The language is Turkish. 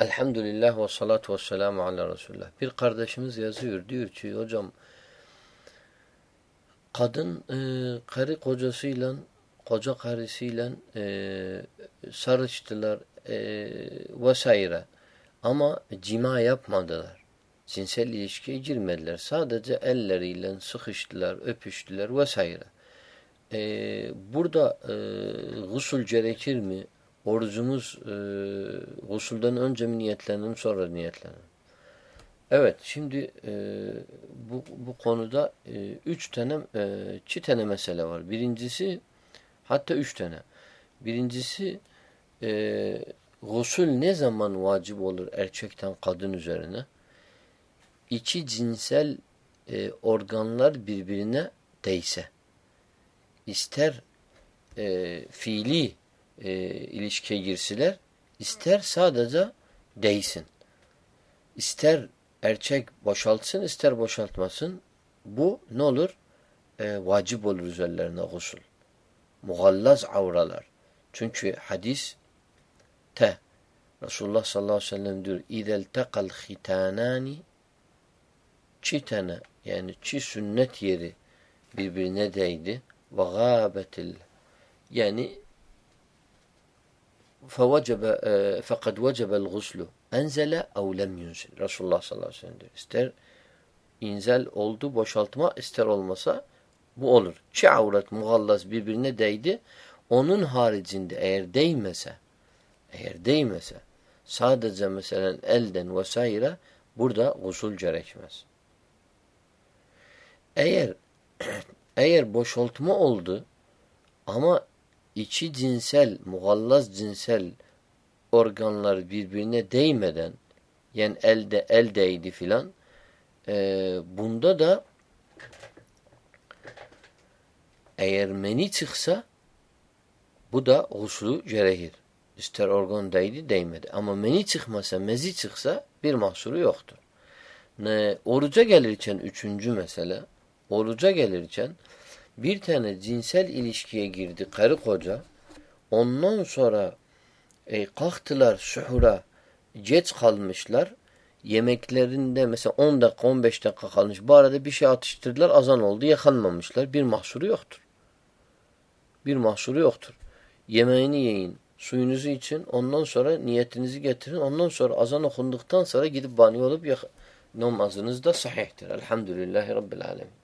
Elhamdülillah ve salatu ve selamu ala Resulullah. Bir kardeşimiz yazıyor. Diyor ki hocam kadın e, karı kocasıyla koca karısıyla e, sarıştılar e, vesaire. Ama cima yapmadılar. Cinsel ilişkiye girmediler. Sadece elleriyle sıkıştılar, öpüştüler vesaire. E, burada e, gusül gerekir mi? Orucumuz e, gusülden önce mi niyetlenelim sonra niyetlenelim? Evet şimdi e, bu, bu konuda e, üç tane e, iki tane mesele var. Birincisi hatta üç tane. Birincisi e, gusül ne zaman vacip olur erkekten kadın üzerine? İki cinsel e, organlar birbirine değse. İster e, fiili e, ilişkiye girsiler, ister sadece değsin. İster erkek boşaltsın, ister boşaltmasın. Bu ne olur? E, vacip olur üzerlerine gusül. Mughallaz avralar. Çünkü hadis te Resulullah sallallahu aleyhi ve sellem diyor İzel tekal hitanani çi tane yani çi sünnet yeri birbirine değdi ve gâbetil yani فَوَجَبَ فَقَدْ وَجَبَ الْغُسْلُ Enzele ev lem yunzil. Resulullah sallallahu aleyhi ve sellem diyor. İster inzel oldu boşaltma ister olmasa bu olur. Çi avret mugallaz birbirine değdi. Onun haricinde eğer değmese eğer değmese sadece mesela elden vesaire burada gusül gerekmez. Eğer eğer boşaltma oldu ama içi cinsel, mugallaz cinsel organlar birbirine değmeden yani elde el değdi filan e, bunda da eğer meni çıksa bu da guslu gerekir. İster organ değdi değmedi. Ama meni çıkmasa, mezi çıksa bir mahsuru yoktur. Ne, oruca gelirken üçüncü mesele, oruca gelirken bir tane cinsel ilişkiye girdi karı koca. Ondan sonra e, kalktılar suhura geç kalmışlar. Yemeklerinde mesela 10 dakika 15 dakika kalmış. Bu arada bir şey atıştırdılar azan oldu yakalmamışlar. Bir mahsuru yoktur. Bir mahsuru yoktur. Yemeğini yiyin. Suyunuzu için ondan sonra niyetinizi getirin. Ondan sonra azan okunduktan sonra gidip banyo olup namazınız da sahihtir. Elhamdülillahi Rabbil Alemin.